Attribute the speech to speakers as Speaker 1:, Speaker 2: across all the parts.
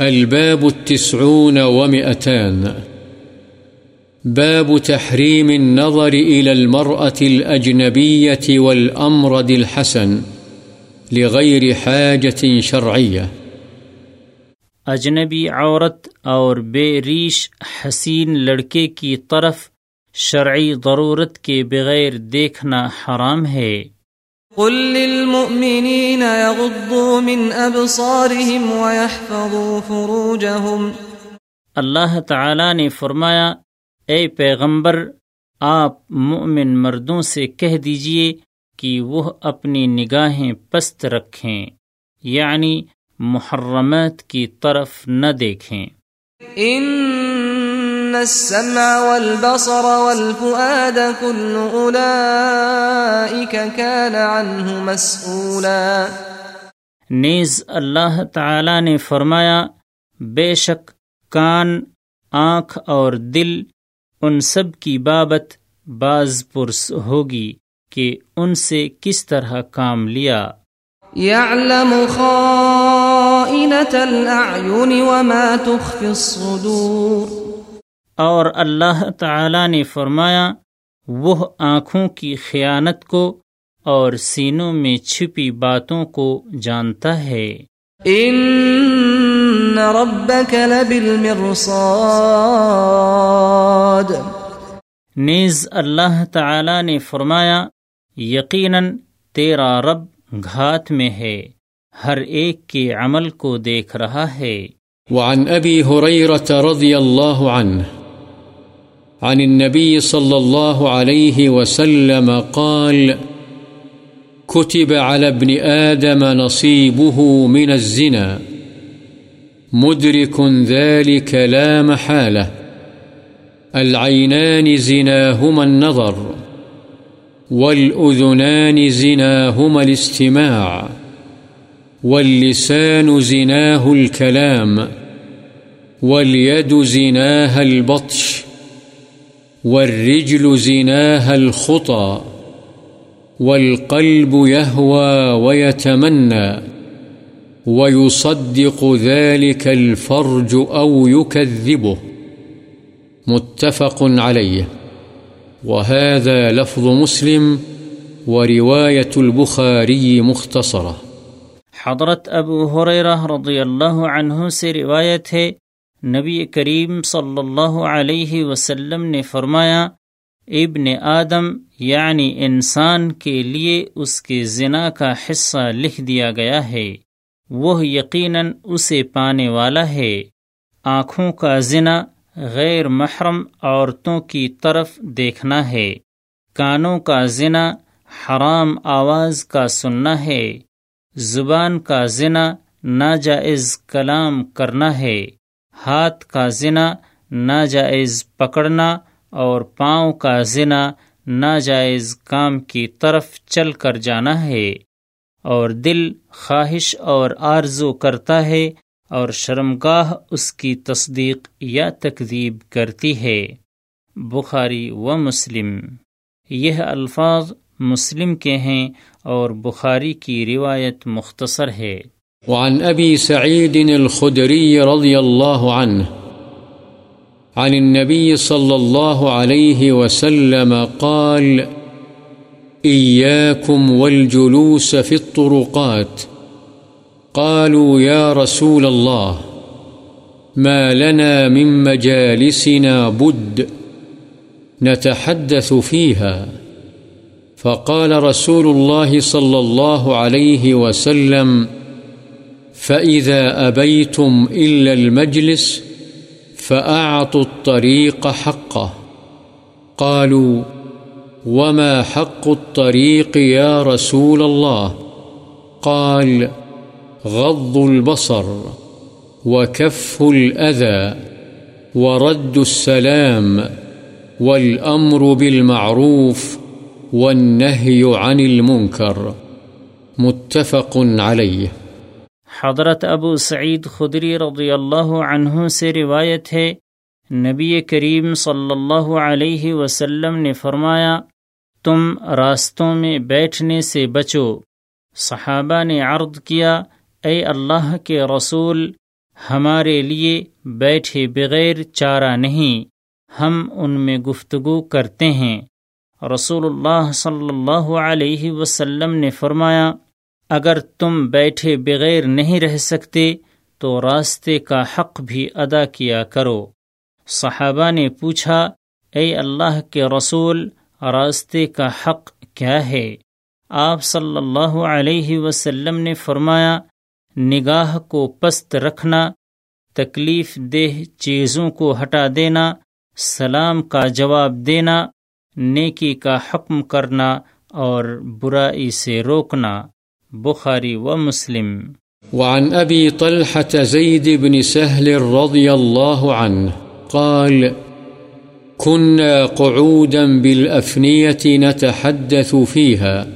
Speaker 1: الباب التسعون ومئتان. باب تحريم النظر إلى المرأة الأجنبية والأمرد الحسن لغير حاجة شرعية.
Speaker 2: اجنبی عورت اور بے ریش حسین لڑکے کی طرف شرعی ضرورت کے بغیر دیکھنا حرام ہے۔
Speaker 3: قل للمؤمنين يغضوا من أبصارهم ويحفظوا فروجهم.
Speaker 2: اللہ تعالی نے فرمایا اے پیغمبر آپ مؤمن مردوں سے کہہ دیجیے کہ وہ اپنی نگاہیں پست رکھیں یعنی محرمات کی طرف نہ دیکھیں۔
Speaker 3: ان السمع والبصر والفؤاد كل اولئك كان عنه مسؤولا
Speaker 2: نیز اللہ تعالی نے فرمایا بے شک کان آنکھ اور دل ان سب کی بابت باز پرس ہوگی کہ ان سے کس طرح کام لیا۔
Speaker 3: يعلم خائنة الأعين وما تخفي الصدور۔
Speaker 2: اور اللہ تعالی نے فرمایا وہ آنکھوں کی خیانت کو اور سینوں میں چھپی باتوں کو جانتا ہے۔
Speaker 3: ان ربك لبالمرصاد۔
Speaker 2: نیز اللہ تعالی نے فرمایا یقیناً تیرا رب گھات میں ہے ہر ایک کے عمل کو دیکھ رہا ہے۔
Speaker 1: وعن أبي هريرة رضي الله عنه عن النبي صلى الله عليه وسلم قال، كتب على ابن آدم نصيبه من الزنا، مدرك ذلك لا محالة، العينان زناهما النظر، والأذنان زناهما الاستماع، واللسان زناه الكلام، واليد زناها البطش والرجل زناها الخطى والقلب يهوى ويتمنى ويصدق ذلك الفرج أو يكذبه متفق عليه وهذا لفظ مسلم ورواية البخاري مختصرة
Speaker 2: حضرت ابو حریرہ رضی اللہ عنہ سے روایت ہے نبی کریم صلی اللہ علیہ وسلم نے فرمایا، ابن آدم یعنی انسان کے لیے اس کے زنا کا حصہ لکھ دیا گیا ہے، وہ یقیناً اسے پانے والا ہے۔ آنکھوں کا زنا غیر محرم عورتوں کی طرف دیکھنا ہے۔ کانوں کا زنا حرام آواز کا سننا ہے۔ زبان کا زنا ناجائز کلام کرنا ہے۔ ہاتھ کا زنا ناجائز پکڑنا اور پاؤں کا زنا ناجائز کام کی طرف چل کر جانا ہے اور دل خواہش اور آرزو کرتا ہے اور شرمگاہ اس کی تصدیق یا تکذیب کرتی ہے۔ بخاری و مسلم۔ یہ الفاظ مسلم کے ہیں اور بخاری کی روایت مختصر ہے۔
Speaker 1: وعن أبي سعيد الخدري رضي الله عنه، عن النبي صلى الله عليه وسلم قال إياكم والجلوس في الطرقات قالوا يا رسول الله، ما لنا من مجالسنا بد نتحدث فيها فقال رسول الله صلى الله عليه وسلم فإذا أبيتم إلا المجلس فأعطوا الطريق حقه قالوا، وما حق الطريق يا رسول الله؟ قال، غض البصر وكف الأذى ورد السلام والأمر بالمعروف والنهي عن المنكر متفق عليه
Speaker 2: حضرت ابو سعید خدری رضی اللہ عنہ سے روایت ہے، نبی کریم صلی اللہ علیہ وسلم نے فرمایا، تم راستوں میں بیٹھنے سے بچو۔ صحابہ نے عرض کیا، اے اللہ کے رسول، ہمارے لیے بیٹھے بغیر چارہ نہیں، ہم ان میں گفتگو کرتے ہیں۔ رسول اللہ صلی اللہ علیہ وسلم نے فرمایا اگر تم بیٹھے بغیر نہیں رہ سکتے، تو راستے کا حق بھی ادا کیا کرو۔ صحابہ نے پوچھا، اے اللہ کے رسول، راستے کا حق کیا ہے؟ آپ صلی اللہ علیہ وسلم نے فرمایا، نگاہ کو پست رکھنا، تکلیف دہ چیزوں کو ہٹا دینا، سلام کا جواب دینا، نیکی کا حکم کرنا اور برائی سے روکنا۔ بخاری و مسلم۔
Speaker 1: وعن أبي طلحة زيد بن سهل رضي الله عنه قال كنا قعودا بالأفنية نتحدث فيها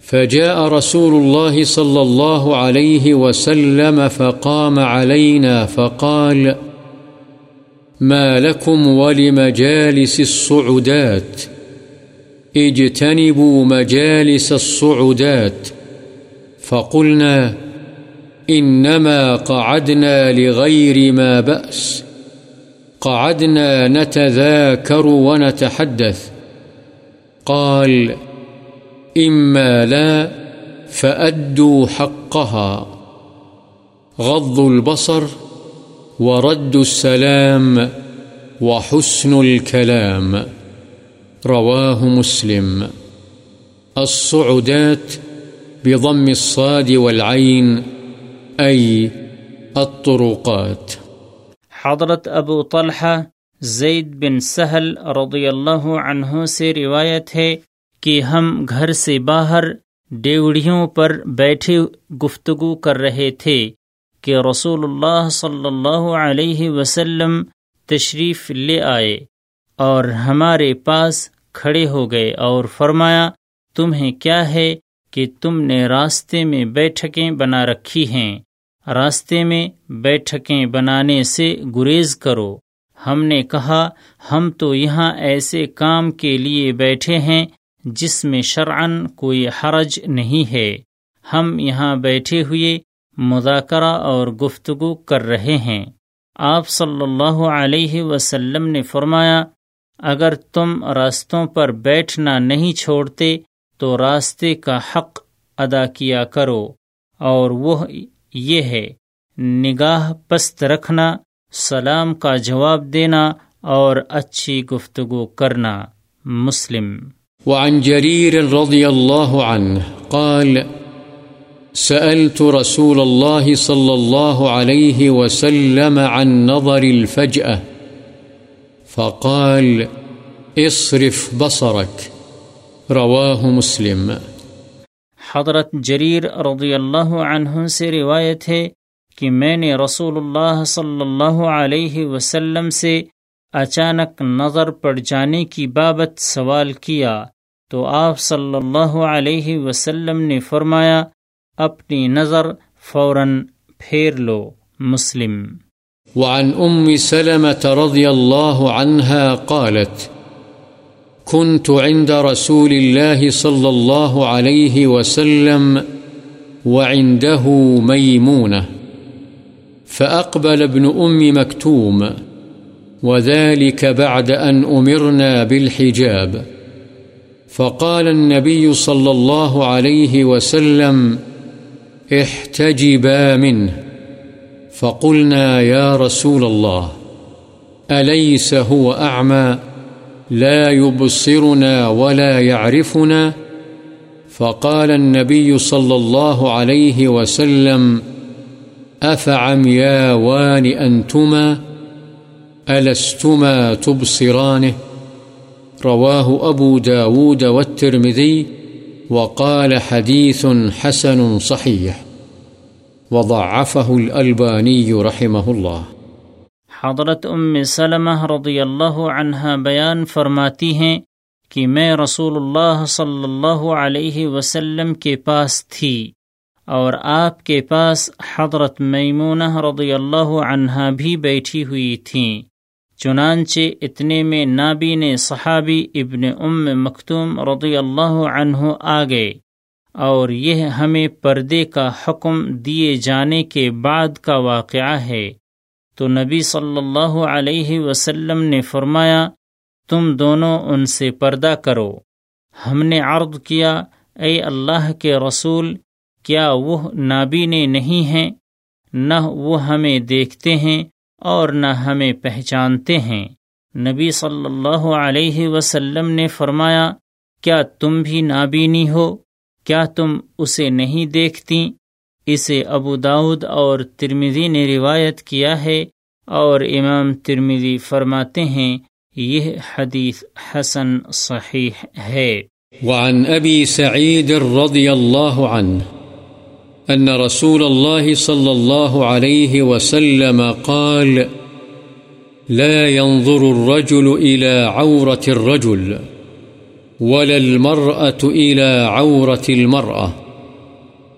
Speaker 1: فجاء رسول الله صلى الله عليه وسلم فقام علينا فقال، ما لكم ولمجالس الصعدات اجتنبوا مجالس الصعدات فقلنا إنما قعدنا لغير ما بأس. قعدنا نتذاكر ونتحدث. قال، إما لا فأدوا حقها. غض البصر ورد السلام وحسن الكلام. رواه مسلم. الصعدات بضم الصاد والعين، أي الطرقات.
Speaker 2: حضرت ابو طلحہ زید بن سہل رضی اللہ عنہ سے روایت ہے کہ ہم گھر سے باہر ڈیوڑیوں پر بیٹھے گفتگو کر رہے تھے کہ رسول اللہ صلی اللہ علیہ وسلم تشریف لے آئے اور ہمارے پاس کھڑے ہو گئے اور فرمایا، تمہیں کیا ہے؟ کہ تم نے راستے میں بیٹھکیں بنا رکھی ہیں۔ راستے میں بیٹھکیں بنانے سے گریز کرو۔ ہم نے کہا، ہم تو یہاں ایسے کام کے لیے بیٹھے ہیں جس میں شرعن کوئی حرج نہیں ہے۔ ہم یہاں بیٹھے ہوئے مذاکرہ اور گفتگو کر رہے ہیں۔ آپ صلی اللہ علیہ وسلم نے فرمایا، اگر تم راستوں پر بیٹھنا نہیں چھوڑتے تو راستے کا حق ادا کیا کرو، اور وہ یہ ہے، نگاہ پست رکھنا، سلام کا جواب دینا، اور اچھی گفتگو کرنا۔ مسلم۔
Speaker 1: وعن جرير رضي الله عنه قال، سألت رسول الله صلى الله عليه وسلم عن نظر الفجأة، فقال، اصرف بصرك۔ رواه مسلم۔
Speaker 2: حضرت جریر رضی اللہ عنہ سے روایت ہے کہ میں نے رسول اللہ صلی اللہ علیہ وسلم سے اچانک نظر پڑ جانے کی بابت سوال کیا تو آپ صلی اللہ علیہ وسلم نے فرمایا اپنی نظر فوراً پھیر لو مسلم۔
Speaker 1: وعن ام سلمة رضي الله عنها قالت كنت عند رسول الله صلى الله عليه وسلم وعنده ميمونة، فأقبل ابن أم مكتوم، وذلك بعد أن أمرنا بالحجاب. فقال النبي صلى الله عليه وسلم، احتجبا منه. فقلنا يا رسول الله، أليس هو أعمى؟ لا يبصرنا ولا يعرفنا فقال النبي صلى الله عليه وسلم أفعمياوان أنتما ألستما تبصرانه رواه أبو داود والترمذي وقال حديث حسن صحيح وضعفه الألباني رحمه الله
Speaker 2: حضرت ام سلمہ رضی اللہ عنہ بیان فرماتی ہیں کہ میں رسول اللہ صلی اللہ علیہ وسلم کے پاس تھی اور آپ کے پاس حضرت میمونہ رضی اللہ عنہ بھی بیٹھی ہوئی تھیں، چنانچہ اتنے میں نابین صحابی ابن ام مختوم رضی اللہ عنہ آ گئے اور یہ ہمیں پردے کا حکم دیے جانے کے بعد کا واقعہ ہے۔ تو نبی صلی اللہ علیہ وسلم نے فرمایا، تم دونوں ان سے پردہ کرو۔ ہم نے عرض کیا، اے اللہ کے رسول، کیا وہ نابینے نہیں ہیں؟ نہ وہ ہمیں دیکھتے ہیں اور نہ ہمیں پہچانتے ہیں۔ نبی صلی اللہ علیہ وسلم نے فرمایا، کیا تم بھی نابینی ہو؟ کیا تم اسے نہیں دیکھتی؟ اسے ابو داود اور ترمیدی نے روایت کیا ہے اور امام ترمیدی فرماتے ہیں، یہ حدیث حسن صحیح ہے۔
Speaker 1: وعن ابی سعید رضی اللہ عنہ، ان رسول اللہ صلی اللہ علیہ وسلم قال، لا ينظر الرجل إلى عورة الرجل، ولا المرأة إلى عورة المرأة۔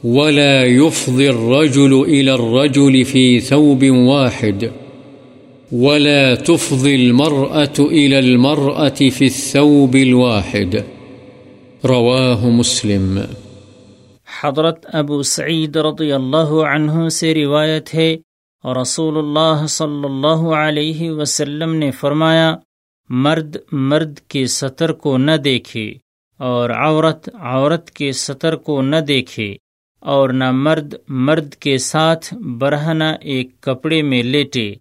Speaker 1: ولا يفضي الرجل إلى الرجل في ثوب واحد ولا تفضي المرأة إلى المرأة في الثوب الواحد رواه مسلم
Speaker 2: حضرت ابو سعید رضی اللہ عنہ سے روایت ہے، رسول اللہ صلی اللہ علیہ وسلم نے فرمایا، مرد مرد کے سطر کو نہ دیکھے اور عورت عورت کے سطر کو نہ دیکھے۔ اور نہ مرد مرد کے ساتھ برہنہ ایک کپڑے میں لیٹے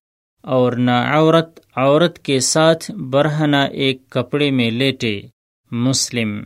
Speaker 2: اور نہ عورت عورت کے ساتھ برہنہ ایک کپڑے میں لیٹے۔ مسلم